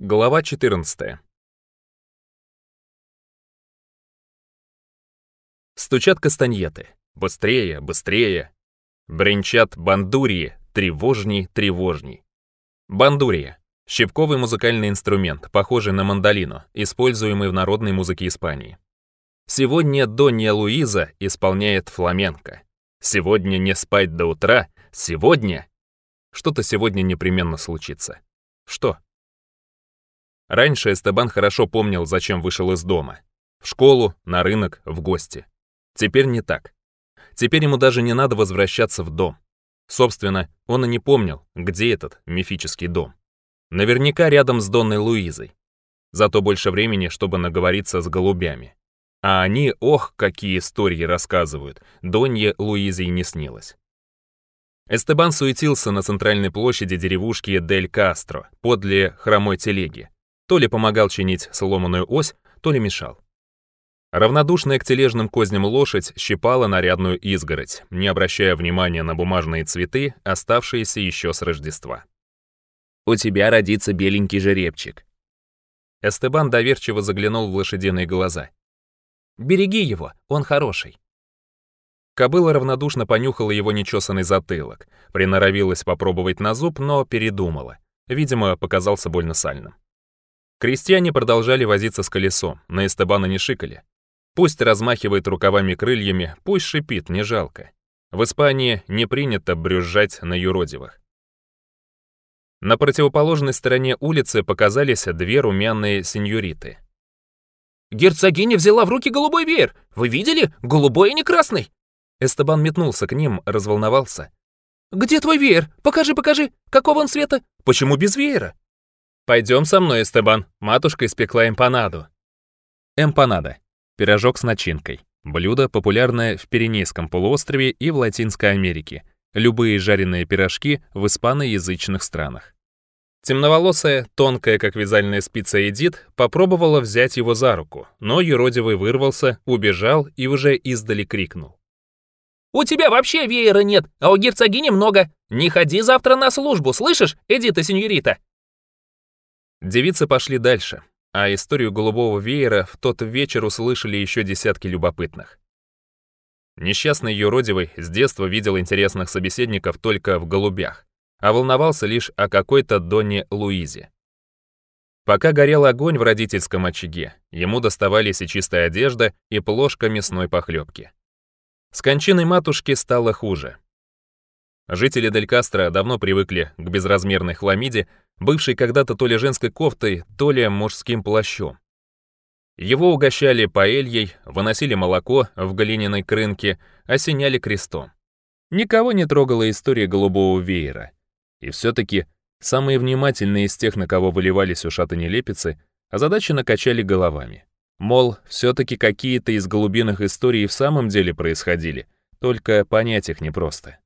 Глава 14. Стучат кастаньеты. Быстрее, быстрее. Бренчат бандурии, тревожней, тревожней. Бандурия. Щипковый музыкальный инструмент, похожий на мандолину, используемый в народной музыке Испании. Сегодня Донья Луиза исполняет фламенко. Сегодня не спать до утра. Сегодня... Что-то сегодня непременно случится. Что? Раньше Эстебан хорошо помнил, зачем вышел из дома. В школу, на рынок, в гости. Теперь не так. Теперь ему даже не надо возвращаться в дом. Собственно, он и не помнил, где этот мифический дом. Наверняка рядом с Донной Луизой. Зато больше времени, чтобы наговориться с голубями. А они, ох, какие истории рассказывают. Донье Луизе и не снилось. Эстебан суетился на центральной площади деревушки Дель Кастро, подле хромой телеги, то ли помогал чинить сломанную ось, то ли мешал. Равнодушная к тележным козням лошадь щипала нарядную изгородь, не обращая внимания на бумажные цветы, оставшиеся еще с Рождества. «У тебя родится беленький жеребчик». Эстебан доверчиво заглянул в лошадиные глаза. «Береги его, он хороший». Кобыла равнодушно понюхала его нечесанный затылок, приноровилась попробовать на зуб, но передумала. Видимо, показался больно сальным. Крестьяне продолжали возиться с колесом, на Эстебана не шикали. Пусть размахивает рукавами-крыльями, пусть шипит, не жалко. В Испании не принято брюзжать на юродивых. На противоположной стороне улицы показались две румяные сеньориты. «Герцогиня взяла в руки голубой веер! Вы видели? Голубой и не красный!» Эстебан метнулся к ним, разволновался. «Где твой веер? Покажи, покажи! Какого он цвета? Почему без веера?» Пойдем со мной, Эстебан. Матушка испекла эмпанаду. Эмпанада. Пирожок с начинкой. Блюдо, популярное в Пиренейском полуострове и в Латинской Америке. Любые жареные пирожки в испаноязычных странах. Темноволосая, тонкая, как вязальная спица Эдит, попробовала взять его за руку, но юродивый вырвался, убежал и уже издали крикнул. «У тебя вообще веера нет, а у герцогини много. Не ходи завтра на службу, слышишь, Эдита сеньорита? Девицы пошли дальше, а историю голубого веера в тот вечер услышали еще десятки любопытных. Несчастный юродивый с детства видел интересных собеседников только в голубях, а волновался лишь о какой-то Донне Луизе. Пока горел огонь в родительском очаге, ему доставались и чистая одежда, и плошка мясной похлебки. С кончиной матушки стало хуже. Жители Дель Кастро давно привыкли к безразмерной хламиде, бывшей когда-то то ли женской кофтой, то ли мужским плащом. Его угощали паэльей, выносили молоко в глиняной крынке, осеняли крестом. Никого не трогала история голубого веера. И все-таки самые внимательные из тех, на кого выливались ушаты нелепицы, озадаченно качали головами. Мол, все-таки какие-то из голубиных историй в самом деле происходили, только понять их непросто.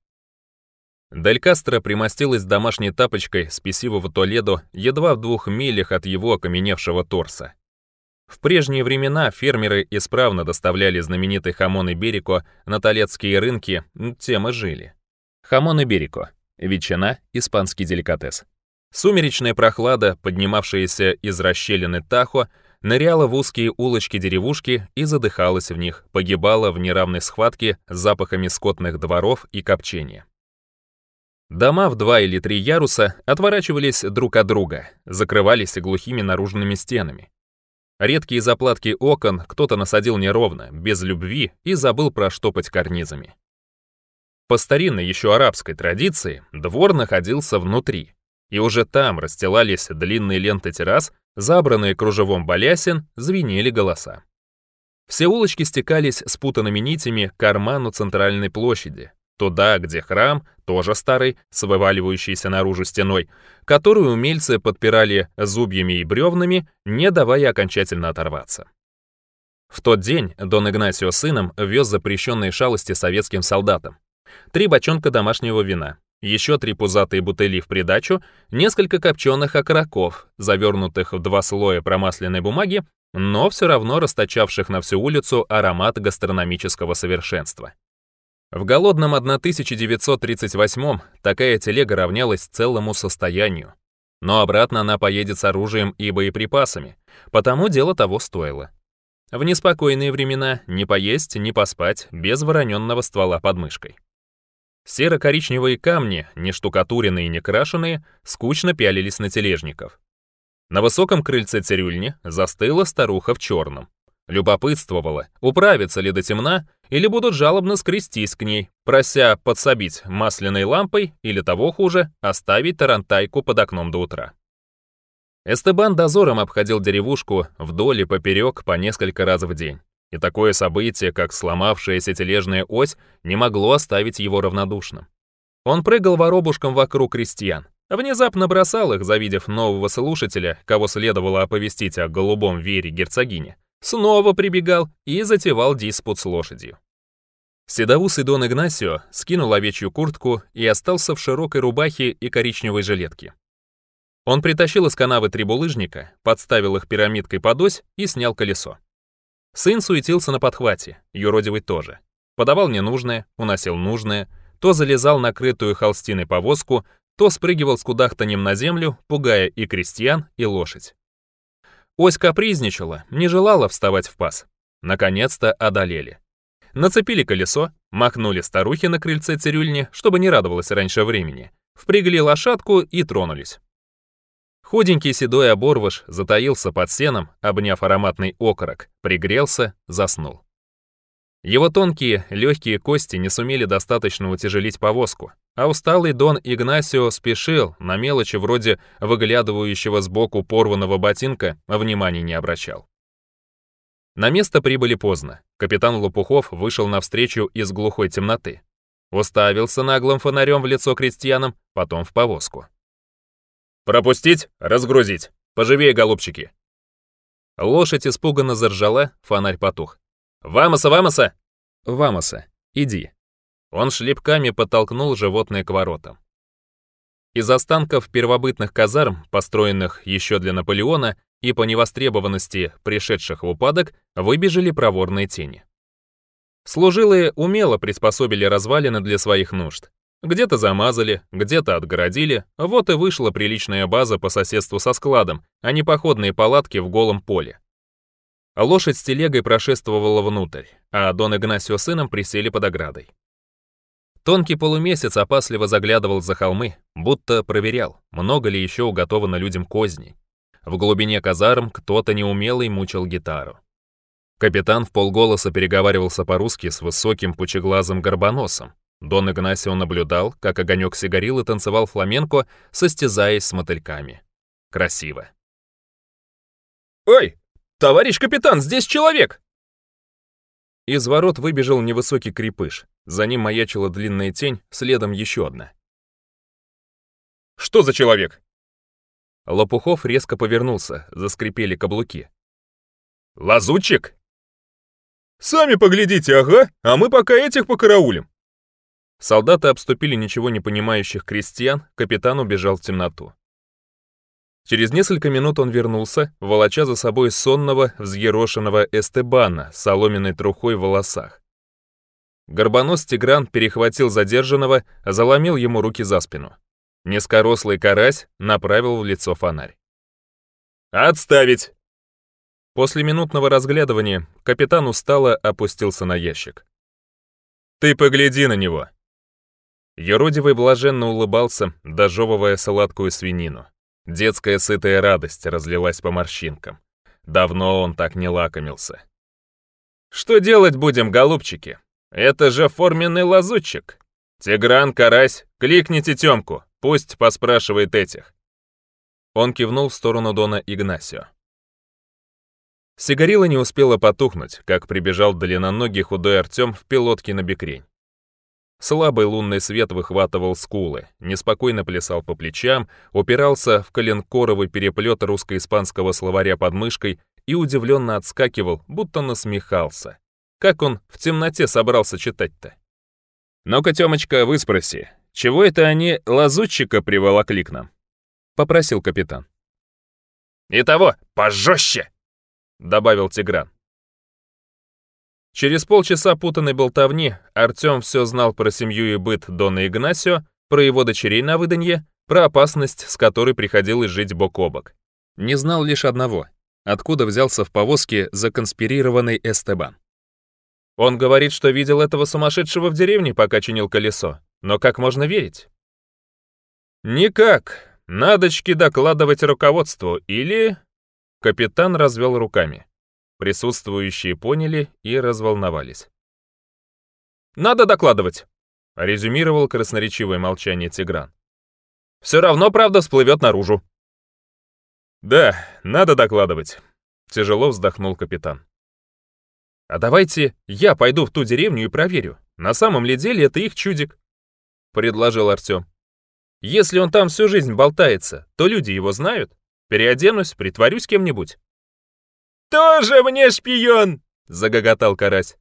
Дель Кастро примостилась домашней тапочкой с писивого Толедо едва в двух милях от его окаменевшего торса. В прежние времена фермеры исправно доставляли знаменитый хамон и берико на талецкие рынки, тем и жили. Хамон и берико, – ветчина, испанский деликатес. Сумеречная прохлада, поднимавшаяся из расщелины Тахо, ныряла в узкие улочки деревушки и задыхалась в них, погибала в неравной схватке с запахами скотных дворов и копчения. Дома в два или три яруса отворачивались друг от друга, закрывались глухими наружными стенами. Редкие заплатки окон кто-то насадил неровно, без любви и забыл проштопать карнизами. По старинной еще арабской традиции двор находился внутри, и уже там расстилались длинные ленты террас, забранные кружевом балясин, звенели голоса. Все улочки стекались спутанными нитями к карману центральной площади, туда, где храм, тоже старый, с вываливающейся наружу стеной, которую умельцы подпирали зубьями и бревнами, не давая окончательно оторваться. В тот день Дон Игнасио сыном вез запрещенные шалости советским солдатам. Три бочонка домашнего вина, еще три пузатые бутыли в придачу, несколько копченых окороков, завернутых в два слоя промасленной бумаги, но все равно расточавших на всю улицу аромат гастрономического совершенства. В голодном 1938 такая телега равнялась целому состоянию. Но обратно она поедет с оружием и боеприпасами, потому дело того стоило. В неспокойные времена не поесть, не поспать без вороненного ствола под мышкой. Серо-коричневые камни, не штукатуренные и не крашеные, скучно пялились на тележников. На высоком крыльце цирюльни застыла старуха в черном. Любопытствовала, управится ли до темна, или будут жалобно скрестись к ней, прося подсобить масляной лампой или того хуже, оставить тарантайку под окном до утра. Эстебан дозором обходил деревушку вдоль и поперек по несколько раз в день. И такое событие, как сломавшаяся тележная ось, не могло оставить его равнодушным. Он прыгал воробушком вокруг крестьян, внезапно бросал их, завидев нового слушателя, кого следовало оповестить о голубом вере герцогине, снова прибегал и затевал диспут с лошадью. Седоус Идон Игнасио скинул овечью куртку и остался в широкой рубахе и коричневой жилетке. Он притащил из канавы три булыжника, подставил их пирамидкой под ось и снял колесо. Сын суетился на подхвате, юродивый тоже. Подавал ненужное, уносил нужное, то залезал на крытую холстиной повозку, то спрыгивал с кудахтанем на землю, пугая и крестьян, и лошадь. Ось капризничала, не желала вставать в пас. Наконец-то одолели. Нацепили колесо, махнули старухи на крыльце цирюльни, чтобы не радовалась раньше времени, впрягли лошадку и тронулись. Худенький седой оборвыш затаился под сеном, обняв ароматный окорок, пригрелся, заснул. Его тонкие, легкие кости не сумели достаточно утяжелить повозку, а усталый Дон Игнасио спешил, на мелочи вроде выглядывающего сбоку порванного ботинка а внимания не обращал. На место прибыли поздно. Капитан Лопухов вышел навстречу из глухой темноты. Уставился наглым фонарем в лицо крестьянам, потом в повозку. «Пропустить? Разгрузить! Поживее, голубчики!» Лошадь испуганно заржала, фонарь потух. «Вамоса, Вамоса!» «Вамоса, иди!» Он шлепками подтолкнул животное к воротам. Из останков первобытных казарм, построенных еще для Наполеона и по невостребованности пришедших в упадок, выбежали проворные тени. Служилые умело приспособили развалины для своих нужд. Где-то замазали, где-то отгородили, вот и вышла приличная база по соседству со складом, а не походные палатки в голом поле. А лошадь с телегой прошествовала внутрь, а Дон Игнасио с сыном присели под оградой. Тонкий полумесяц опасливо заглядывал за холмы, будто проверял, много ли еще уготовано людям козней. В глубине казарм кто-то неумелый мучил гитару. Капитан в полголоса переговаривался по-русски с высоким пучеглазым горбоносом. Дон Игнасио наблюдал, как огонек сигарилы танцевал фламенко, состязаясь с мотыльками. Красиво. «Ой, «Товарищ капитан, здесь человек!» Из ворот выбежал невысокий крепыш. За ним маячила длинная тень, следом еще одна. «Что за человек?» Лопухов резко повернулся, заскрипели каблуки. «Лазутчик?» «Сами поглядите, ага, а мы пока этих покараулим!» Солдаты обступили ничего не понимающих крестьян, капитан убежал в темноту. Через несколько минут он вернулся, волоча за собой сонного, взъерошенного Эстебана с соломенной трухой в волосах. Горбонос Тигран перехватил задержанного, заломил ему руки за спину. Низкорослый карась направил в лицо фонарь. «Отставить!» После минутного разглядывания капитан устало опустился на ящик. «Ты погляди на него!» Еродивый блаженно улыбался, дожевывая сладкую свинину. Детская сытая радость разлилась по морщинкам. Давно он так не лакомился. «Что делать будем, голубчики? Это же форменный лазутчик. Тигран, карась, кликните Тёмку, пусть поспрашивает этих». Он кивнул в сторону Дона Игнасио. Сигарила не успела потухнуть, как прибежал длинноногий худой Артём в пилотке на бекрень. Слабый лунный свет выхватывал скулы, неспокойно плясал по плечам, упирался в коленкоровый переплет русско-испанского словаря под мышкой и удивленно отскакивал, будто насмехался. Как он в темноте собрался читать-то? «Ну-ка, Тёмочка, выспроси, чего это они лазутчика приволокли к нам?» — попросил капитан. «И того, пожёстче!» — добавил Тигран. Через полчаса путанной болтовни Артем все знал про семью и быт Дона Игнасио, про его дочерей на выданье, про опасность, с которой приходилось жить бок о бок. Не знал лишь одного — откуда взялся в повозке законспирированный Эстебан. Он говорит, что видел этого сумасшедшего в деревне, пока чинил колесо. Но как можно верить? Никак. Надочки докладывать руководству или... Капитан развел руками. Присутствующие поняли и разволновались. «Надо докладывать», — резюмировал красноречивое молчание Тигран. «Все равно правда всплывет наружу». «Да, надо докладывать», — тяжело вздохнул капитан. «А давайте я пойду в ту деревню и проверю, на самом ли деле это их чудик», — предложил Артем. «Если он там всю жизнь болтается, то люди его знают. Переоденусь, притворюсь кем-нибудь» тоже мне шпион!» — загоготал карась.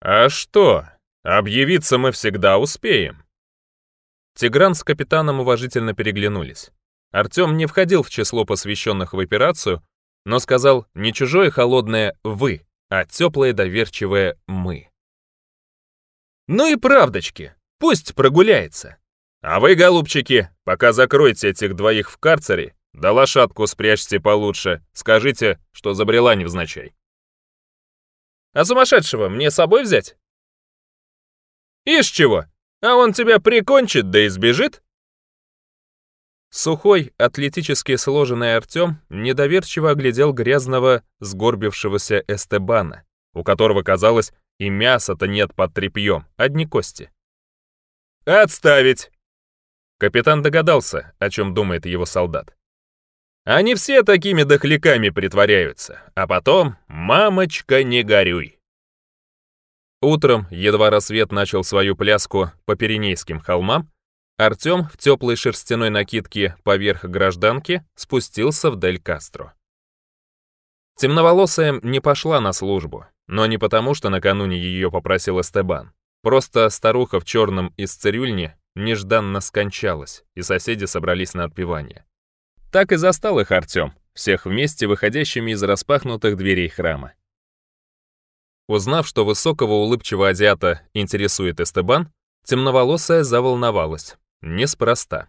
«А что? Объявиться мы всегда успеем». Тигран с капитаном уважительно переглянулись. Артем не входил в число посвященных в операцию, но сказал не чужое холодное «вы», а теплое доверчивое «мы». «Ну и правдочки, пусть прогуляется. А вы, голубчики, пока закройте этих двоих в карцере да лошадку спрячьте получше. Скажите, что забрела невзначай. А сумасшедшего мне с собой взять? Из чего? А он тебя прикончит да избежит? Сухой, атлетически сложенный Артем недоверчиво оглядел грязного, сгорбившегося Эстебана, у которого, казалось, и мяса-то нет под трепьем, одни кости. «Отставить!» Капитан догадался, о чем думает его солдат. Они все такими дохляками притворяются. А потом, мамочка, не горюй. Утром, едва рассвет начал свою пляску по Пиренейским холмам, Артем в теплой шерстяной накидке поверх гражданки спустился в Дель Кастро. Темноволосая не пошла на службу, но не потому, что накануне ее попросил Эстебан. Просто старуха в черном из цирюльни нежданно скончалась, и соседи собрались на отпевание. Так и застал их Артем, всех вместе выходящими из распахнутых дверей храма. Узнав, что высокого улыбчивого азиата интересует Эстебан, темноволосая заволновалась. Неспроста.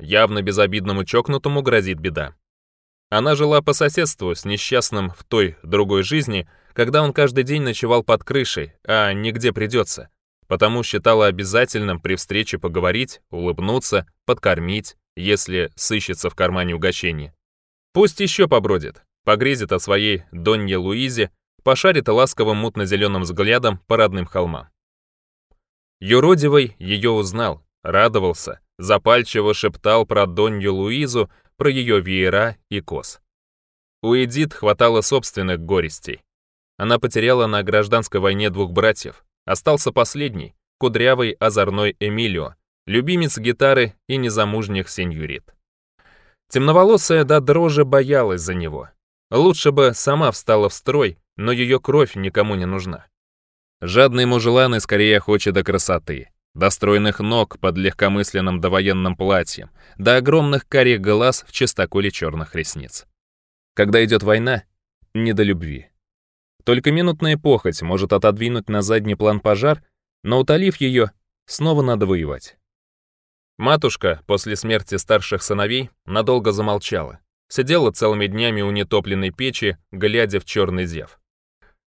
Явно безобидному чокнутому грозит беда. Она жила по соседству с несчастным в той другой жизни, когда он каждый день ночевал под крышей, а нигде придется, потому считала обязательным при встрече поговорить, улыбнуться, подкормить, если сыщется в кармане угощение. Пусть еще побродит, погрезит о своей Донье Луизе, пошарит ласковым мутно-зеленым взглядом по родным холмам. Юродивый ее узнал, радовался, запальчиво шептал про Донью Луизу, про ее веера и кос. У Эдит хватало собственных горестей. Она потеряла на гражданской войне двух братьев. Остался последний, кудрявый озорной Эмилио, любимец гитары и незамужних сеньюрит. Темноволосая до дрожи боялась за него. Лучше бы сама встала в строй, но ее кровь никому не нужна. Жадный мужеланы скорее хочет до красоты, до стройных ног под легкомысленным довоенным платьем, до огромных карих глаз в чистоколе черных ресниц. Когда идет война, не до любви. Только минутная похоть может отодвинуть на задний план пожар, но, утолив ее, снова надо воевать. Матушка после смерти старших сыновей надолго замолчала. Сидела целыми днями у нетопленной печи, глядя в черный зев.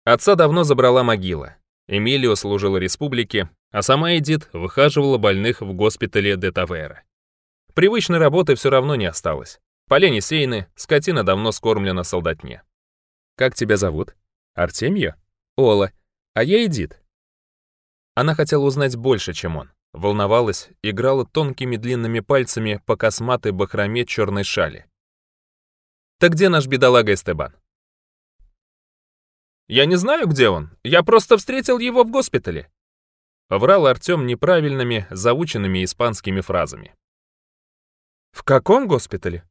Отца давно забрала могила. Эмилио служила республике, а сама Эдит выхаживала больных в госпитале де Тавера. Привычной работы все равно не осталось. Поля не сеяны, скотина давно скормлена солдатне. «Как тебя зовут?» «Артемья?» «Ола. А я Эдит». Она хотела узнать больше, чем он волновалась, играла тонкими длинными пальцами по косматой бахроме черной шали. «Так где наш бедолага Эстебан?» «Я не знаю, где он. Я просто встретил его в госпитале», врал Артем неправильными, заученными испанскими фразами. «В каком госпитале?»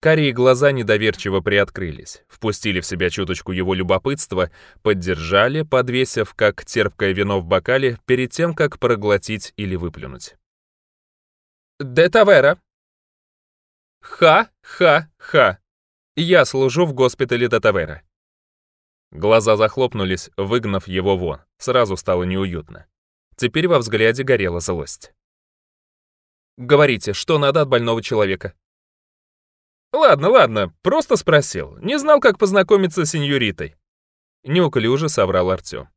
Карие глаза недоверчиво приоткрылись, впустили в себя чуточку его любопытства, поддержали, подвесив, как терпкое вино в бокале, перед тем, как проглотить или выплюнуть. «Де Тавера!» «Ха-ха-ха! Я служу в госпитале Де Тавера!» Глаза захлопнулись, выгнав его вон. Сразу стало неуютно. Теперь во взгляде горела злость. «Говорите, что надо от больного человека?» Ладно, ладно, просто спросил. Не знал, как познакомиться с сеньоритой. Неуклюже соврал Артём.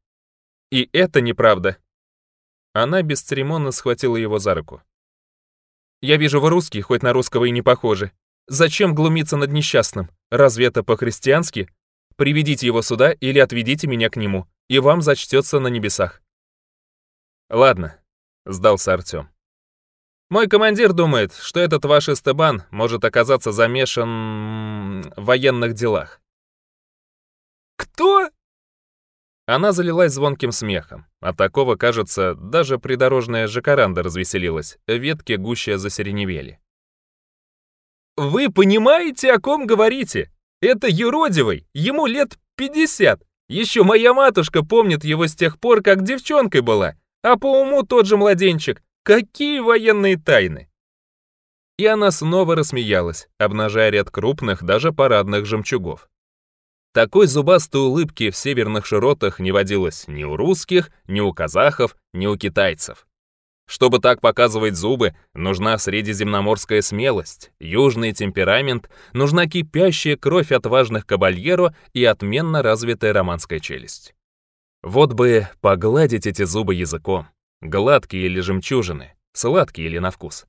И это неправда. Она бесцеремонно схватила его за руку. Я вижу, вы русский, хоть на русского и не похожи. Зачем глумиться над несчастным? Разве это по-христиански? Приведите его сюда или отведите меня к нему, и вам зачтется на небесах. Ладно, сдался Артём. Мой командир думает, что этот ваш Эстебан может оказаться замешан в военных делах. Кто? Она залилась звонким смехом. От такого, кажется, даже придорожная жакаранда развеселилась, ветки гуще засереневели. «Вы понимаете, о ком говорите? Это юродивый, ему лет 50. Еще моя матушка помнит его с тех пор, как девчонкой была, а по уму тот же младенчик. Какие военные тайны? И она снова рассмеялась, обнажая ряд крупных, даже парадных жемчугов. Такой зубастой улыбки в северных широтах не водилось ни у русских, ни у казахов, ни у китайцев. Чтобы так показывать зубы, нужна средиземноморская смелость, южный темперамент, нужна кипящая кровь отважных кабальеро и отменно развитая романская челюсть. Вот бы погладить эти зубы языком гладкие или жемчужины, сладкие или на вкус.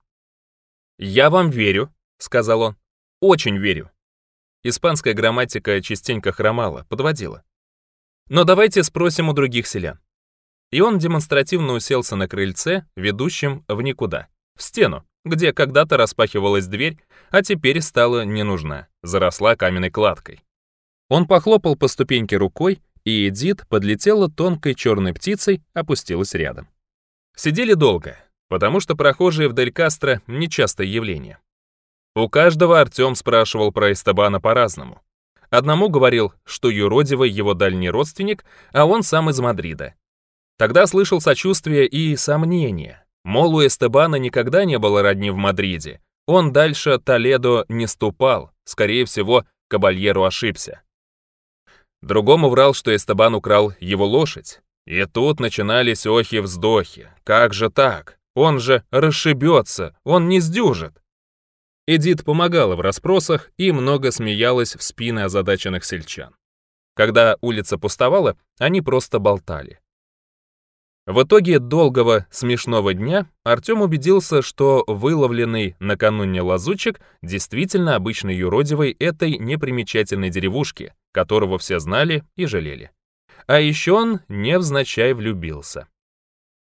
«Я вам верю», — сказал он. «Очень верю». Испанская грамматика частенько хромала, подводила. «Но давайте спросим у других селян». И он демонстративно уселся на крыльце, ведущем в никуда, в стену, где когда-то распахивалась дверь, а теперь стала ненужна, заросла каменной кладкой. Он похлопал по ступеньке рукой, и Эдит подлетела тонкой черной птицей, опустилась рядом. Сидели долго, потому что прохожие вдаль Кастро — нечастое явление. У каждого Артем спрашивал про Эстебана по-разному. Одному говорил, что юродивый его дальний родственник, а он сам из Мадрида. Тогда слышал сочувствие и сомнение. Мол, у Эстебана никогда не было родни в Мадриде. Он дальше Толедо не ступал. Скорее всего, Кабальеру ошибся. Другому врал, что Эстебан украл его лошадь. И тут начинались охи-вздохи. Как же так? Он же расшибется, он не сдюжит. Эдит помогала в расспросах и много смеялась в спины озадаченных сельчан. Когда улица пустовала, они просто болтали. В итоге долгого, смешного дня Артем убедился, что выловленный накануне лазучик действительно обычный юродивый этой непримечательной деревушки, которого все знали и жалели. А еще он невзначай влюбился.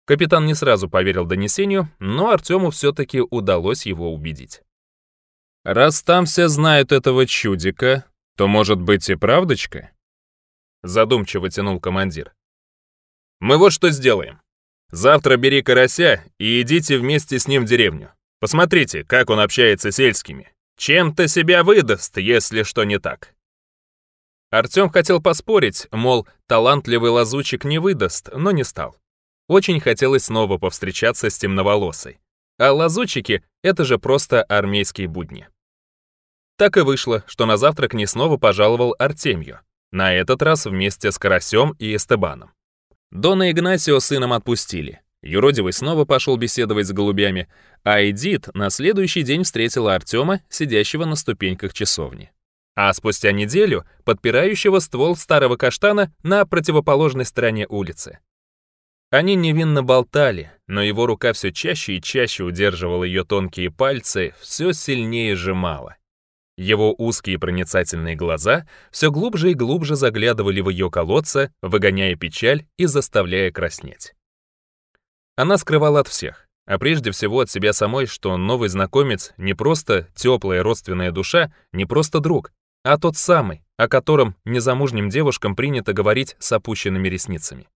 Капитан не сразу поверил донесению, но Артему все-таки удалось его убедить. «Раз там все знают этого чудика, то, может быть, и правдочка?» Задумчиво тянул командир. «Мы вот что сделаем. Завтра бери карася и идите вместе с ним в деревню. Посмотрите, как он общается с сельскими. Чем-то себя выдаст, если что не так». Артем хотел поспорить, мол, талантливый лазучик не выдаст, но не стал. Очень хотелось снова повстречаться с темноволосой. А лазучики — это же просто армейские будни. Так и вышло, что на завтрак не снова пожаловал Артемью, на этот раз вместе с Карасем и Эстебаном. Дона Игнасио сыном отпустили. Юродивый снова пошел беседовать с голубями, а Эдит на следующий день встретила Артема, сидящего на ступеньках часовни а спустя неделю подпирающего ствол старого каштана на противоположной стороне улицы. Они невинно болтали, но его рука все чаще и чаще удерживала ее тонкие пальцы, все сильнее сжимала. Его узкие проницательные глаза все глубже и глубже заглядывали в ее колодца, выгоняя печаль и заставляя краснеть. Она скрывала от всех, а прежде всего от себя самой, что новый знакомец не просто теплая родственная душа, не просто друг, а тот самый, о котором незамужним девушкам принято говорить с опущенными ресницами.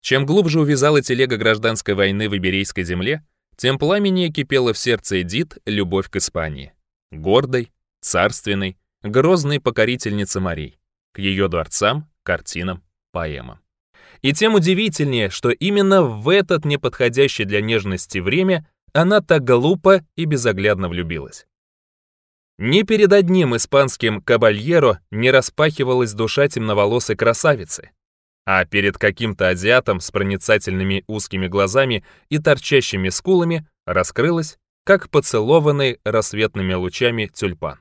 Чем глубже увязала телега гражданской войны в Иберийской земле, тем пламеннее кипела в сердце Эдит любовь к Испании. Гордой, царственной, грозной покорительнице морей, к ее дворцам, картинам, поэмам. И тем удивительнее, что именно в этот неподходящий для нежности время она так глупо и безоглядно влюбилась. Ни перед одним испанским кабальеро не распахивалась душа темноволосой красавицы, а перед каким-то азиатом с проницательными узкими глазами и торчащими скулами раскрылась, как поцелованный рассветными лучами тюльпан.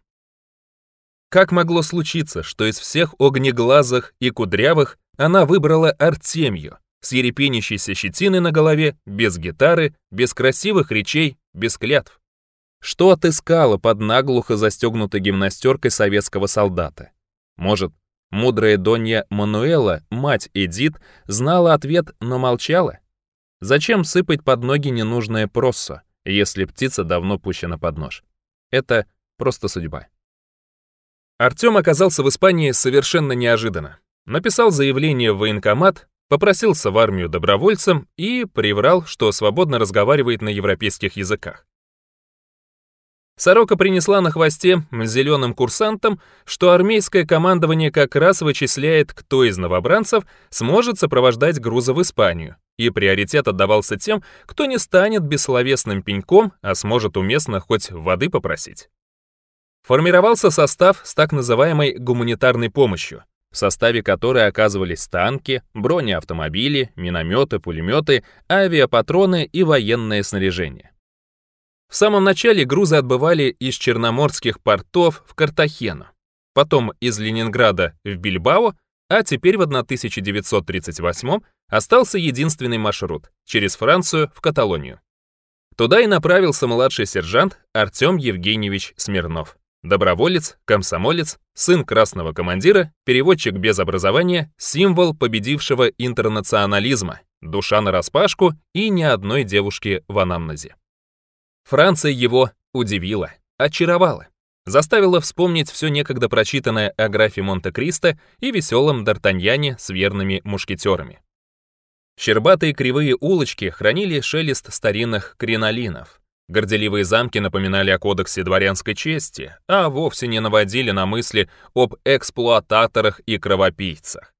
Как могло случиться, что из всех огнеглазых и кудрявых она выбрала Артемью, с ерепенящейся щетиной на голове, без гитары, без красивых речей, без клятв? что отыскала под наглухо застегнутой гимнастеркой советского солдата. Может, мудрая Донья Мануэла, мать Эдит, знала ответ, но молчала? Зачем сыпать под ноги ненужное просо, если птица давно пущена под нож? Это просто судьба. Артем оказался в Испании совершенно неожиданно. Написал заявление в военкомат, попросился в армию добровольцем и приврал, что свободно разговаривает на европейских языках. Сорока принесла на хвосте зеленым курсантам, что армейское командование как раз вычисляет, кто из новобранцев сможет сопровождать грузы в Испанию, и приоритет отдавался тем, кто не станет бессловесным пеньком, а сможет уместно хоть воды попросить. Формировался состав с так называемой гуманитарной помощью, в составе которой оказывались танки, бронеавтомобили, минометы, пулеметы, авиапатроны и военное снаряжение. В самом начале грузы отбывали из черноморских портов в Картахену, потом из Ленинграда в Бильбао, а теперь в 1938 остался единственный маршрут через Францию в Каталонию. Туда и направился младший сержант Артем Евгеньевич Смирнов. Доброволец, комсомолец, сын красного командира, переводчик без образования, символ победившего интернационализма, душа нараспашку и ни одной девушки в анамнезе. Франция его удивила, очаровала, заставила вспомнить все некогда прочитанное о графе Монте-Кристо и веселом Д'Артаньяне с верными мушкетерами. Щербатые кривые улочки хранили шелест старинных кринолинов. Горделивые замки напоминали о кодексе дворянской чести, а вовсе не наводили на мысли об эксплуататорах и кровопийцах.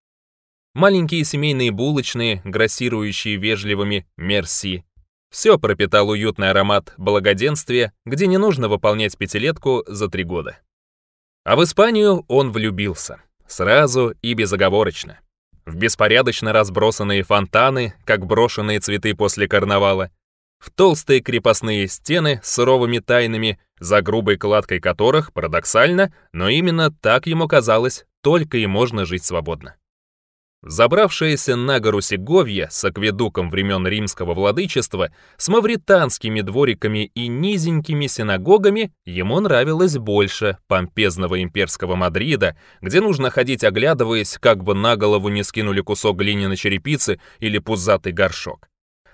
Маленькие семейные булочные, грассирующие вежливыми «мерси» Все пропитал уютный аромат благоденствия, где не нужно выполнять пятилетку за три года. А в Испанию он влюбился. Сразу и безоговорочно. В беспорядочно разбросанные фонтаны, как брошенные цветы после карнавала, в толстые крепостные стены с суровыми тайнами, за грубой кладкой которых, парадоксально, но именно так ему казалось, только и можно жить свободно. Забравшееся на гору Сеговья с акведуком времен римского владычества, с мавританскими двориками и низенькими синагогами ему нравилось больше помпезного имперского Мадрида, где нужно ходить оглядываясь, как бы на голову не скинули кусок глиняной черепицы или пузатый горшок.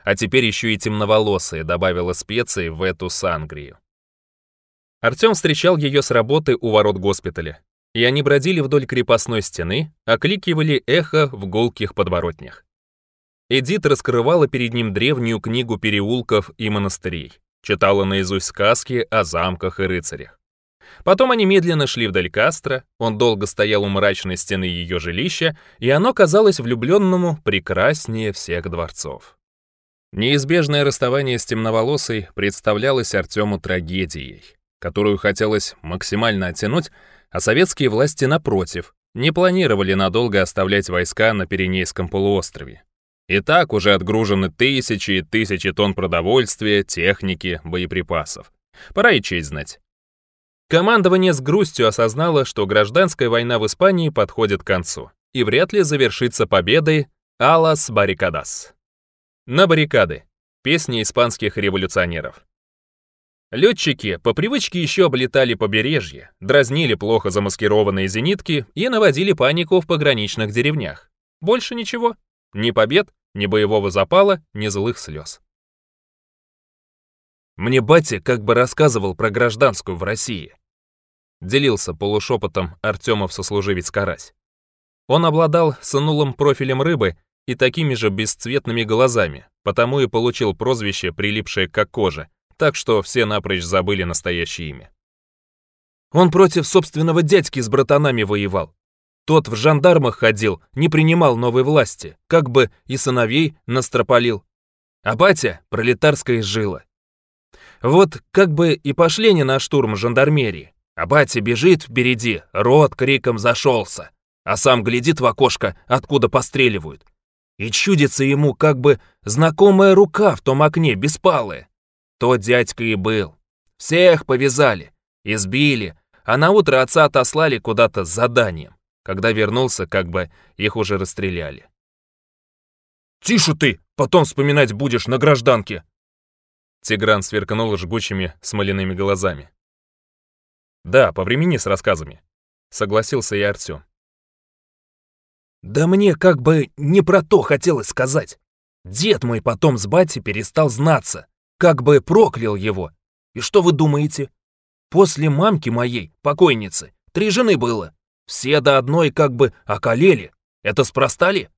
А теперь еще и темноволосые добавила специи в эту сангрию. Артем встречал ее с работы у ворот госпиталя и они бродили вдоль крепостной стены, окликивали эхо в голких подворотнях. Эдит раскрывала перед ним древнюю книгу переулков и монастырей, читала наизусть сказки о замках и рыцарях. Потом они медленно шли вдоль Кастро, он долго стоял у мрачной стены ее жилища, и оно казалось влюбленному прекраснее всех дворцов. Неизбежное расставание с темноволосой представлялось Артему трагедией, которую хотелось максимально оттянуть, а советские власти, напротив, не планировали надолго оставлять войска на Пиренейском полуострове. И так уже отгружены тысячи и тысячи тонн продовольствия, техники, боеприпасов. Пора и честь знать. Командование с грустью осознало, что гражданская война в Испании подходит к концу и вряд ли завершится победой «Алас баррикадас». На баррикады. Песни испанских революционеров. Летчики по привычке еще облетали побережье, дразнили плохо замаскированные зенитки и наводили панику в пограничных деревнях. Больше ничего. Ни побед, ни боевого запала, ни злых слез. Мне батя как бы рассказывал про гражданскую в России. Делился полушепотом Артемов сослуживец Карась. Он обладал сынулым профилем рыбы и такими же бесцветными глазами, потому и получил прозвище, прилипшее как кожа, так что все напрочь забыли настоящее имя. Он против собственного дядьки с братанами воевал. Тот в жандармах ходил, не принимал новой власти, как бы и сыновей настропалил. А батя – пролетарское жило. Вот как бы и пошли не на штурм жандармерии. А батя бежит впереди, рот криком зашелся. А сам глядит в окошко, откуда постреливают. И чудится ему как бы знакомая рука в том окне, беспалая. Тот дядька и был. Всех повязали, избили, а на утро отца отослали куда-то с заданием. Когда вернулся, как бы их уже расстреляли. «Тише ты! Потом вспоминать будешь на гражданке!» Тигран сверкнул жгучими смоляными глазами. «Да, по времени с рассказами», — согласился я Артём. «Да мне как бы не про то хотелось сказать. Дед мой потом с батей перестал знаться как бы проклял его. И что вы думаете? После мамки моей, покойницы, три жены было. Все до одной как бы околели. Это спростали?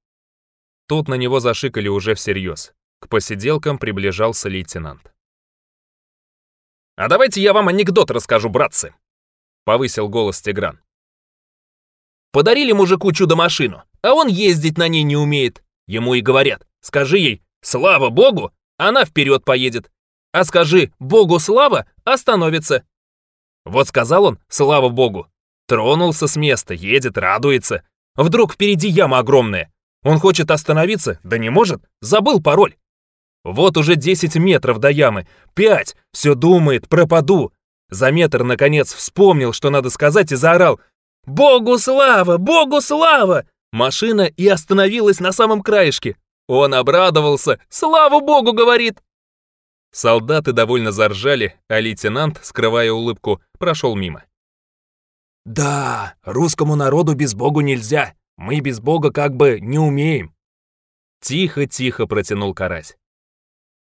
Тут на него зашикали уже всерьез. К посиделкам приближался лейтенант. «А давайте я вам анекдот расскажу, братцы!» — повысил голос Тигран. «Подарили мужику чудо-машину, а он ездить на ней не умеет. Ему и говорят, скажи ей, слава богу, она вперед поедет. А скажи «Богу слава» остановится. Вот сказал он «Слава Богу». Тронулся с места, едет, радуется. Вдруг впереди яма огромная. Он хочет остановиться, да не может, забыл пароль. Вот уже 10 метров до ямы, 5, все думает, пропаду. За метр, наконец, вспомнил, что надо сказать, и заорал «Богу слава! Богу слава!» Машина и остановилась на самом краешке. Он обрадовался, слава богу, говорит. Солдаты довольно заржали, а лейтенант, скрывая улыбку, прошел мимо. «Да, русскому народу без богу нельзя. Мы без бога как бы не умеем». Тихо-тихо протянул карась.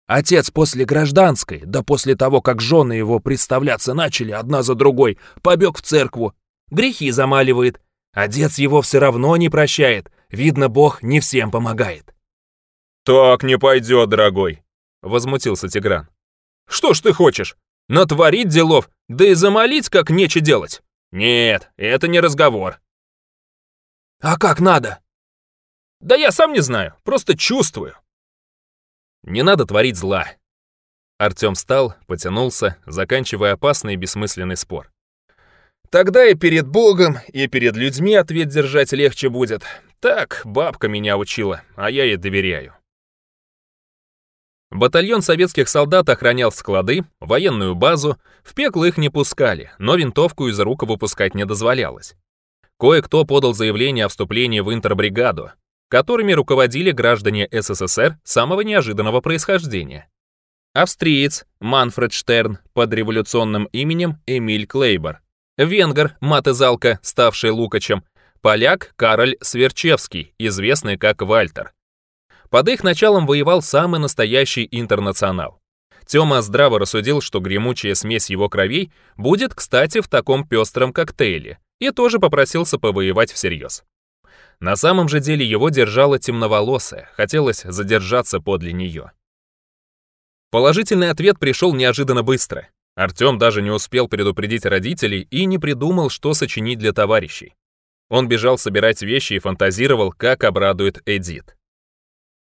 Отец после гражданской, да после того, как жены его представляться начали одна за другой, побег в церкву. Грехи замаливает. Отец его все равно не прощает. Видно, Бог не всем помогает. «Так не пойдет, дорогой», — возмутился Тигран. «Что ж ты хочешь? Натворить делов, да и замолить, как нече делать? Нет, это не разговор». «А как надо?» «Да я сам не знаю, просто чувствую». «Не надо творить зла». Артем встал, потянулся, заканчивая опасный и бессмысленный спор. Тогда и перед Богом, и перед людьми ответ держать легче будет. Так бабка меня учила, а я ей доверяю. Батальон советских солдат охранял склады, военную базу, в пекло их не пускали, но винтовку из рук выпускать не дозволялось. Кое-кто подал заявление о вступлении в интербригаду, которыми руководили граждане СССР самого неожиданного происхождения. Австриец Манфред Штерн под революционным именем Эмиль Клейбер, венгер Матезалка, ставший Лукачем, поляк Кароль Сверчевский, известный как Вальтер, под их началом воевал самый настоящий интернационал. Тёма здраво рассудил, что гремучая смесь его кровей будет, кстати, в таком пестром коктейле, и тоже попросился повоевать всерьез. На самом же деле его держала темноволосая, хотелось задержаться подле нее. Положительный ответ пришел неожиданно быстро. Артём даже не успел предупредить родителей и не придумал, что сочинить для товарищей. Он бежал собирать вещи и фантазировал, как обрадует Эдит.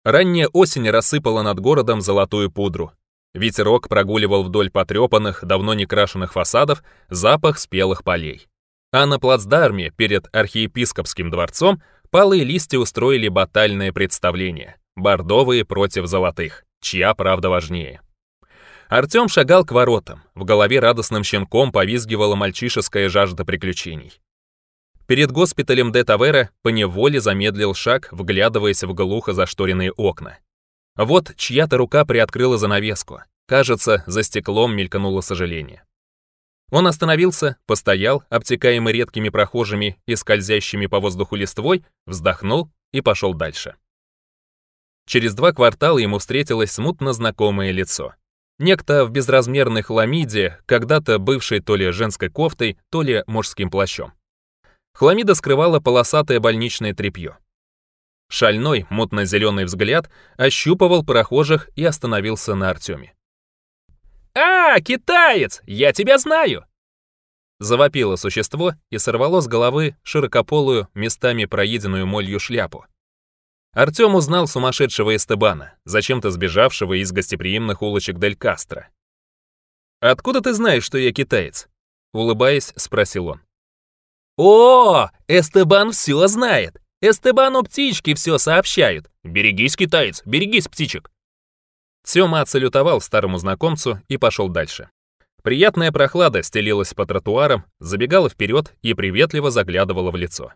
Ранняя осень рассыпала над городом золотую пудру. Ветерок прогуливал вдоль потрепанных, давно не крашенных фасадов запах спелых полей. А на плацдарме перед архиепископским дворцом палые листья устроили батальное представление. Бордовые против золотых. Чья правда важнее? Артем шагал к воротам. В голове радостным щенком повизгивала мальчишеская жажда приключений. Перед госпиталем де Тавера поневоле замедлил шаг, вглядываясь в глухо зашторенные окна. Вот чья-то рука приоткрыла занавеску. Кажется, за стеклом мелькнуло сожаление. Он остановился, постоял, обтекаемый редкими прохожими и скользящими по воздуху листвой, вздохнул и пошел дальше. Через два квартала ему встретилось смутно знакомое лицо. Некто в безразмерной хламиде, когда-то бывший то ли женской кофтой, то ли мужским плащом. Хламида скрывала полосатое больничное тряпье. Шальной, мутно-зеленый взгляд ощупывал прохожих и остановился на Артеме. «А, китаец! Я тебя знаю!» Завопило существо и сорвало с головы широкополую, местами проеденную молью шляпу. Артем узнал сумасшедшего Эстебана, зачем-то сбежавшего из гостеприимных улочек Дель Кастро. «Откуда ты знаешь, что я китаец?» — улыбаясь, спросил он. О, Эстебан все знает. Эстебану птички все сообщают. Берегись, китаец, берегись птичек. Тёма отсалютовал старому знакомцу и пошел дальше. Приятная прохлада стелилась по тротуарам, забегала вперед и приветливо заглядывала в лицо.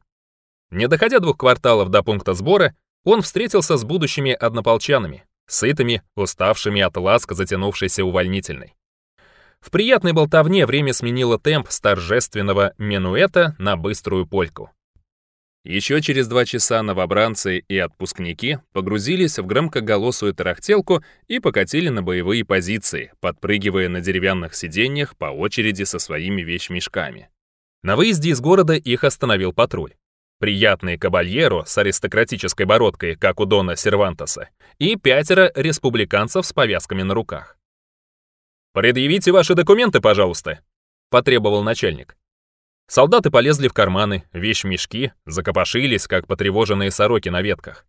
Не доходя двух кварталов до пункта сбора, он встретился с будущими однополчанами, сытыми, уставшими от ласк, затянувшейся увольнительной. В приятной болтовне время сменило темп с торжественного минуэта на быструю польку. Еще через два часа новобранцы и отпускники погрузились в громкоголосую тарахтелку и покатили на боевые позиции, подпрыгивая на деревянных сиденьях по очереди со своими вещмешками. На выезде из города их остановил патруль. Приятный кабальеро с аристократической бородкой, как у Дона Сервантеса, и пятеро республиканцев с повязками на руках. «Предъявите ваши документы, пожалуйста», — потребовал начальник. Солдаты полезли в карманы, вещь мешки, закопошились, как потревоженные сороки на ветках.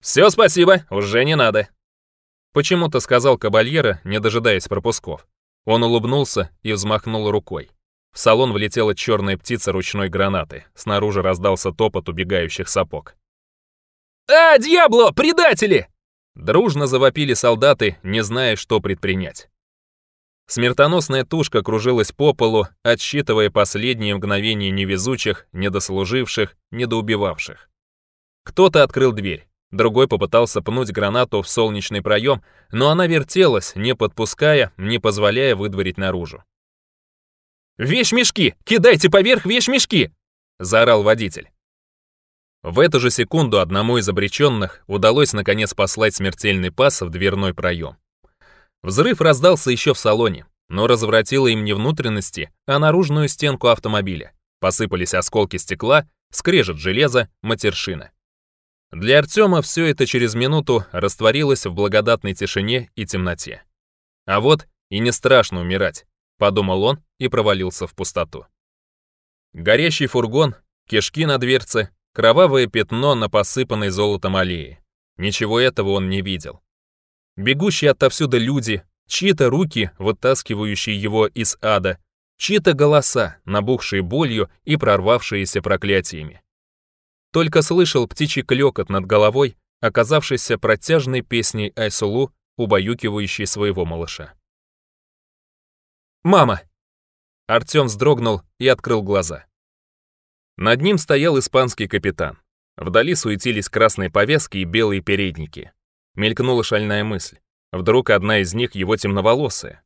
«Все, спасибо, уже не надо», — почему-то сказал Кабальера, не дожидаясь пропусков. Он улыбнулся и взмахнул рукой. В салон влетела черная птица ручной гранаты. Снаружи раздался топот убегающих сапог. «А, дьябло, предатели!» Дружно завопили солдаты, не зная, что предпринять. Смертоносная тушка кружилась по полу, отсчитывая последние мгновения невезучих, недослуживших, недоубивавших. Кто-то открыл дверь, другой попытался пнуть гранату в солнечный проем, но она вертелась, не подпуская, не позволяя выдворить наружу. «Вещь-мешки! Кидайте поверх вещь-мешки!» — заорал водитель. В эту же секунду одному из обреченных удалось наконец послать смертельный пас в дверной проем. Взрыв раздался еще в салоне, но развратило им не внутренности, а наружную стенку автомобиля. Посыпались осколки стекла, скрежет железо, матершина. Для Артема все это через минуту растворилось в благодатной тишине и темноте. А вот и не страшно умирать, подумал он и провалился в пустоту. Горящий фургон, кишки на дверце, кровавое пятно на посыпанной золотом аллее. Ничего этого он не видел. Бегущие отовсюду люди, чьи-то руки, вытаскивающие его из ада, чьи-то голоса, набухшие болью и прорвавшиеся проклятиями. Только слышал птичий клёкот над головой, оказавшийся протяжной песней Айсулу, убаюкивающей своего малыша. «Мама!» Артём вздрогнул и открыл глаза. Над ним стоял испанский капитан. Вдали суетились красные повязки и белые передники. Мелькнула шальная мысль. Вдруг одна из них его темноволосая.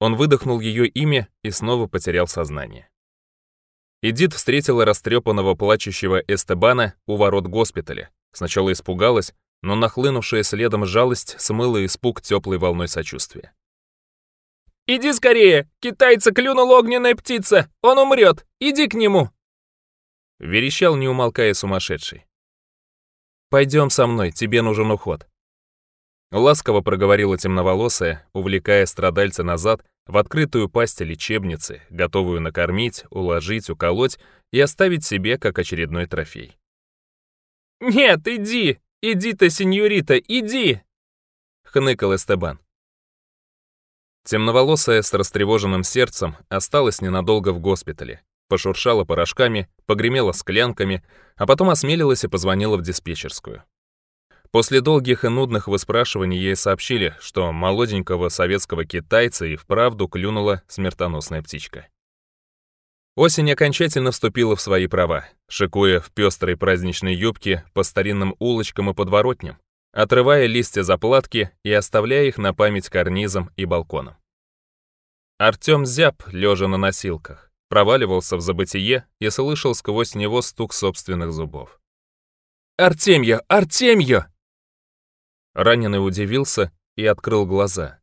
Он выдохнул ее имя и снова потерял сознание. Эдит встретила растрепанного плачущего Эстебана у ворот госпиталя. Сначала испугалась, но нахлынувшая следом жалость смыла испуг теплой волной сочувствия. «Иди скорее! Китайца клюнула огненная птица! Он умрет! Иди к нему!» Верещал, не умолкая сумасшедший. «Пойдем со мной, тебе нужен уход». Ласково проговорила темноволосая, увлекая страдальца назад в открытую пасть лечебницы, готовую накормить, уложить, уколоть и оставить себе как очередной трофей. «Нет, иди! Иди ты, сеньорита, иди!» — хныкал Эстебан. Темноволосая с растревоженным сердцем осталась ненадолго в госпитале, пошуршала порошками, погремела склянками, а потом осмелилась и позвонила в диспетчерскую. После долгих и нудных выспрашиваний ей сообщили, что молоденького советского китайца и вправду клюнула смертоносная птичка. Осень окончательно вступила в свои права, шикуя в пестрой праздничной юбке по старинным улочкам и подворотням, отрывая листья заплатки и оставляя их на память карнизам и балконам. Артём зяб, лежа на носилках проваливался в забытие и слышал сквозь него стук собственных зубов. «Артемья! Артемья!» Раненый удивился и открыл глаза.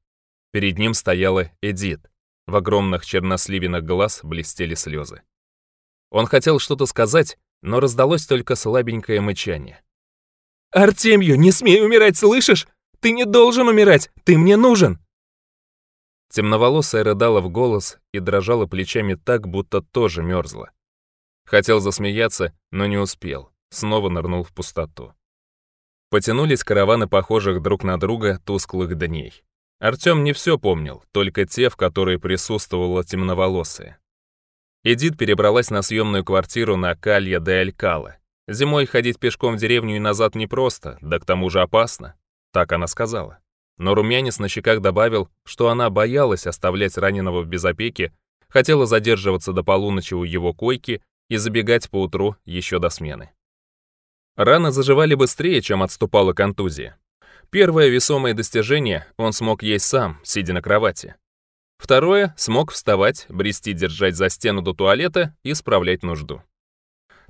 Перед ним стояла Эдит. В огромных черносливинах глаз блестели слезы. Он хотел что-то сказать, но раздалось только слабенькое мычание. «Артемью, не смей умирать, слышишь? Ты не должен умирать, ты мне нужен!» Темноволосая рыдала в голос и дрожала плечами так, будто тоже мерзла. Хотел засмеяться, но не успел. Снова нырнул в пустоту. Потянулись караваны похожих друг на друга тусклых дней. Артём не все помнил, только те, в которые присутствовала темноволосая. Эдит перебралась на съемную квартиру на Калья де Алькала. Зимой ходить пешком в деревню и назад непросто, да к тому же опасно. Так она сказала но румянец на щеках добавил, что она боялась оставлять раненого в безопеке, хотела задерживаться до полуночи у его койки и забегать по утру еще до смены. Раны заживали быстрее, чем отступала контузия. Первое весомое достижение он смог есть сам, сидя на кровати. Второе — смог вставать, брести, держать за стену до туалета и справлять нужду.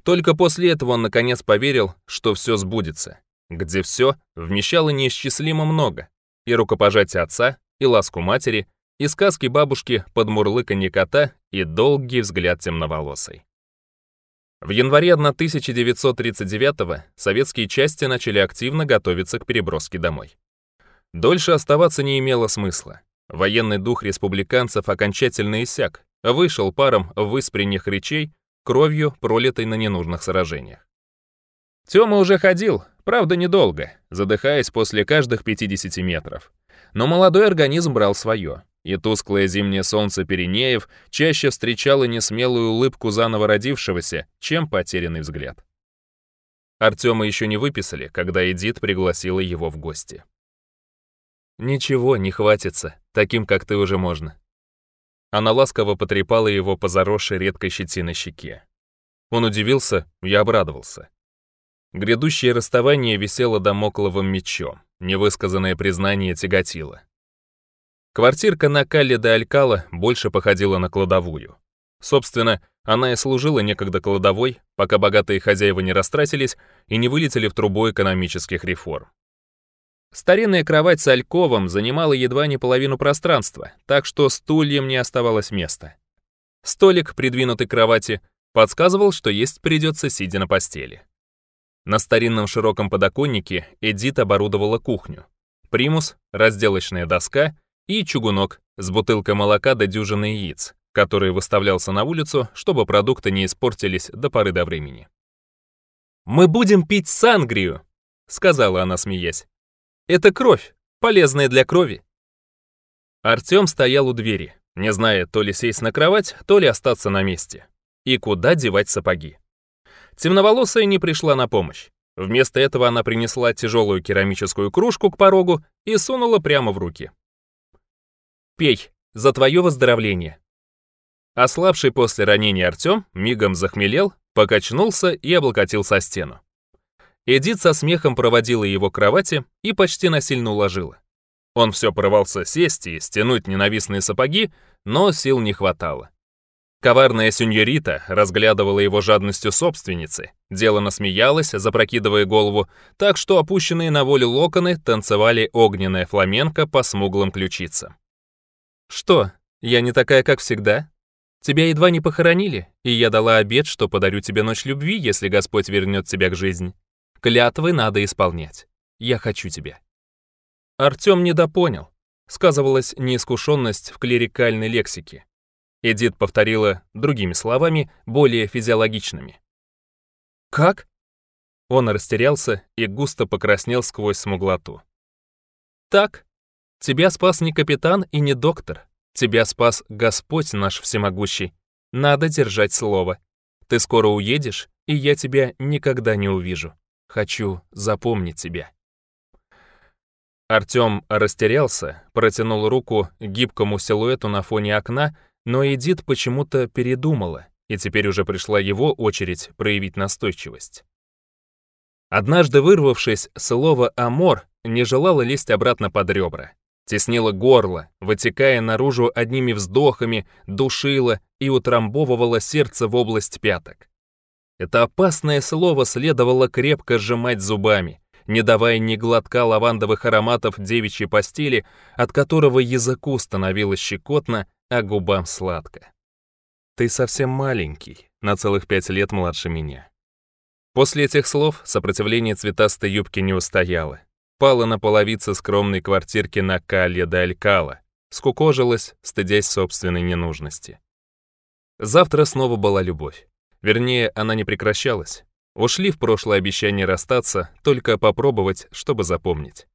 Только после этого он наконец поверил, что все сбудется. Где все, вмещало неисчислимо много и рукопожатие отца, и ласку матери, и сказки бабушки под мурлыканье кота и долгий взгляд темноволосой. В январе 1939-го советские части начали активно готовиться к переброске домой. Дольше оставаться не имело смысла. Военный дух республиканцев окончательно иссяк, вышел паром выспренних речей, кровью, пролитой на ненужных сражениях. Тёма уже ходил, Правда, недолго, задыхаясь после каждых 50 метров. Но молодой организм брал свое, и тусклое зимнее солнце Пиренеев чаще встречало несмелую улыбку заново родившегося, чем потерянный взгляд. Артема еще не выписали, когда Эдит пригласила его в гости. «Ничего, не хватится. Таким, как ты, уже можно». Она ласково потрепала его по заросшей редкой щетиной щеке. Он удивился, я обрадовался. Грядущее расставание висело домокловым мечом. Невысказанное признание тяготило. Квартирка на Калле де Алькала больше походила на кладовую. Собственно, она и служила некогда кладовой, пока богатые хозяева не растратились и не вылетели в трубу экономических реформ. Старинная кровать с альковом занимала едва не половину пространства, так что стульям не оставалось места. Столик, придвинутый к кровати, подсказывал, что есть придется сидя на постели. На старинном широком подоконнике Эдит оборудовала кухню. Примус, разделочная доска и чугунок с бутылкой молока до дюжины яиц, который выставлялся на улицу, чтобы продукты не испортились до поры до времени. «Мы будем пить сангрию!» — сказала она, смеясь. «Это кровь, полезная для крови!» Артем стоял у двери, не зная, то ли сесть на кровать, то ли остаться на месте. И куда девать сапоги темноволосая не пришла на помощь. Вместо этого она принесла тяжелую керамическую кружку к порогу и сунула прямо в руки. «Пей, за твое выздоровление!» Ослабший после ранения Артем мигом захмелел, покачнулся и облокотился о стену. Эдит со смехом проводила его к кровати и почти насильно уложила. Он все порывался сесть и стянуть ненавистные сапоги, но сил не хватало. Коварная сеньорита разглядывала его жадностью собственницы, дело насмеялась, запрокидывая голову, так что опущенные на волю локоны танцевали огненная фламенко по смуглым ключицам. «Что, я не такая, как всегда? Тебя едва не похоронили, и я дала обед, что подарю тебе ночь любви, если Господь вернет тебя к жизни. Клятвы надо исполнять. Я хочу тебя». Артем недопонял. Сказывалась неискушенность в клерикальной лексике. Эдит повторила другими словами, более физиологичными. «Как?» Он растерялся и густо покраснел сквозь смуглоту. «Так. Тебя спас не капитан и не доктор. Тебя спас Господь наш всемогущий. Надо держать слово. Ты скоро уедешь, и я тебя никогда не увижу. Хочу запомнить тебя». Артём растерялся, протянул руку гибкому силуэту на фоне окна но Эдит почему-то передумала, и теперь уже пришла его очередь проявить настойчивость. Однажды вырвавшись, слово «амор» не желало лезть обратно под ребра. Теснило горло, вытекая наружу одними вздохами, душило и утрамбовывало сердце в область пяток. Это опасное слово следовало крепко сжимать зубами, не давая ни глотка лавандовых ароматов девичьей постели, от которого языку становилось щекотно, а губам сладко. Ты совсем маленький, на целых пять лет младше меня. После этих слов сопротивление цветастой юбки не устояло. Пала на половице скромной квартирки на Калья да Алькала, скукожилась, стыдясь собственной ненужности. Завтра снова была любовь. Вернее, она не прекращалась. Ушли в прошлое обещание расстаться, только попробовать, чтобы запомнить.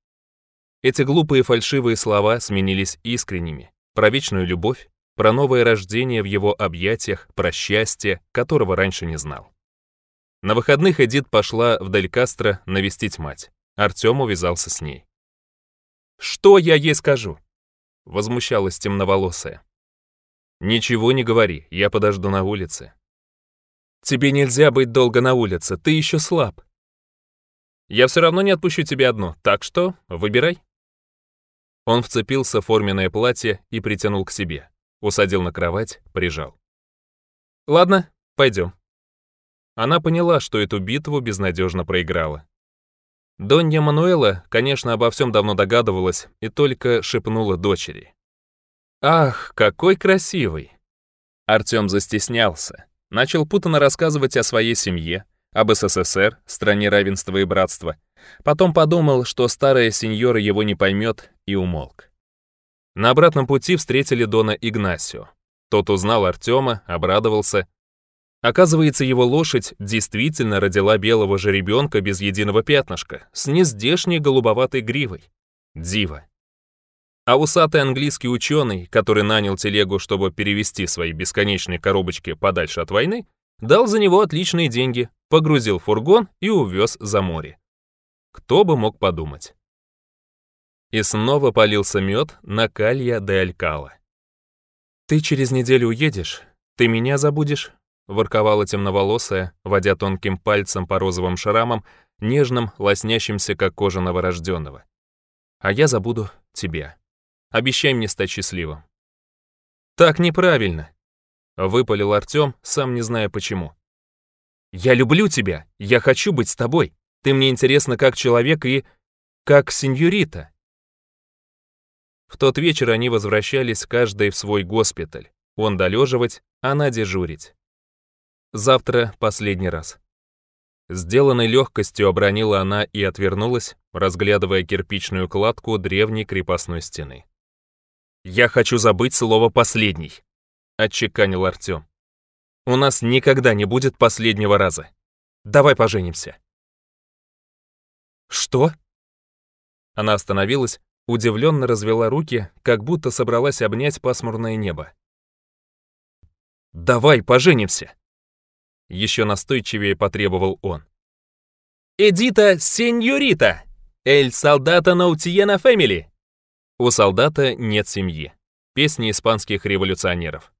Эти глупые фальшивые слова сменились искренними про вечную любовь, про новое рождение в его объятиях, про счастье, которого раньше не знал. На выходных Эдит пошла в Далькастро навестить мать. Артем увязался с ней. «Что я ей скажу?» — возмущалась темноволосая. «Ничего не говори, я подожду на улице». «Тебе нельзя быть долго на улице, ты еще слаб». «Я все равно не отпущу тебя одну, так что выбирай». Он вцепился в форменное платье и притянул к себе. Усадил на кровать, прижал. «Ладно, пойдем». Она поняла, что эту битву безнадежно проиграла. Донья Мануэла, конечно, обо всем давно догадывалась и только шепнула дочери. «Ах, какой красивый!» Артём застеснялся, начал путанно рассказывать о своей семье, об СССР, стране равенства и братства, Потом подумал, что старая сеньора его не поймет, и умолк. На обратном пути встретили Дона Игнасио. Тот узнал Артема, обрадовался. Оказывается, его лошадь действительно родила белого жеребенка без единого пятнышка, с нездешней голубоватой гривой. Дива. А усатый английский ученый, который нанял телегу, чтобы перевести свои бесконечные коробочки подальше от войны, дал за него отличные деньги, погрузил фургон и увез за море. Кто бы мог подумать? И снова полился мед на Калья де Алькала. «Ты через неделю уедешь? Ты меня забудешь?» — ворковала темноволосая, водя тонким пальцем по розовым шрамам, нежным, лоснящимся, как кожа новорожденного. «А я забуду тебя. Обещай мне стать счастливым». «Так неправильно!» — выпалил Артём, сам не зная почему. «Я люблю тебя! Я хочу быть с тобой!» Ты мне интересно как человек и как сеньорита». В тот вечер они возвращались каждый в свой госпиталь. Он долеживать, она дежурить. Завтра последний раз. Сделанной легкостью обронила она и отвернулась, разглядывая кирпичную кладку древней крепостной стены. «Я хочу забыть слово «последний», — отчеканил Артем. «У нас никогда не будет последнего раза. Давай поженимся». Что? Она остановилась, удивленно развела руки, как будто собралась обнять пасмурное небо. «Давай поженимся!» Еще настойчивее потребовал он. «Эдита сеньорита! Эль солдата наутиена фэмили!» У солдата нет семьи. Песни испанских революционеров.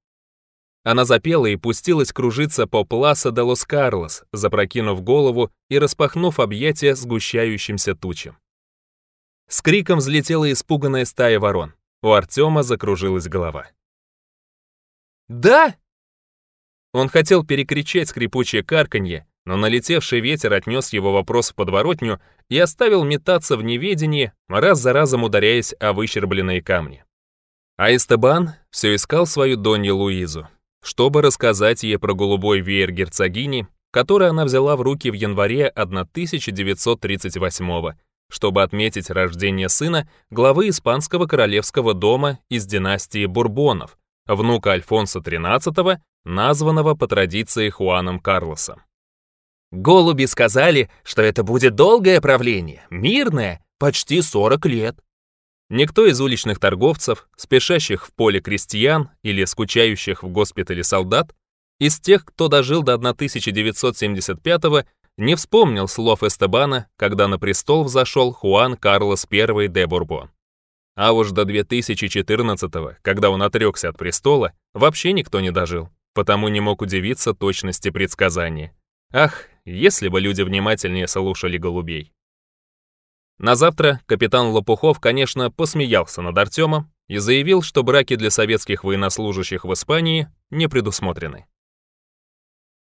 Она запела и пустилась кружиться по Пласа де Лос-Карлос, запрокинув голову и распахнув объятия сгущающимся тучем. С криком взлетела испуганная стая ворон. У Артема закружилась голова. «Да!» Он хотел перекричать скрипучее карканье, но налетевший ветер отнес его вопрос в подворотню и оставил метаться в неведении, раз за разом ударяясь о выщербленные камни. А Эстебан все искал свою Донью Луизу, чтобы рассказать ей про голубой веер герцогини, который она взяла в руки в январе 1938 года, чтобы отметить рождение сына главы испанского королевского дома из династии Бурбонов, внука Альфонса XIII, названного по традиции Хуаном Карлосом. Голуби сказали, что это будет долгое правление, мирное, почти 40 лет. Никто из уличных торговцев, спешащих в поле крестьян или скучающих в госпитале солдат, из тех, кто дожил до 1975-го, не вспомнил слов Эстебана, когда на престол взошел Хуан Карлос I де Бурбон. А уж до 2014-го, когда он отрекся от престола, вообще никто не дожил, потому не мог удивиться точности предсказания. Ах, если бы люди внимательнее слушали голубей. На завтра капитан Лопухов, конечно, посмеялся над Артемом и заявил, что браки для советских военнослужащих в Испании не предусмотрены.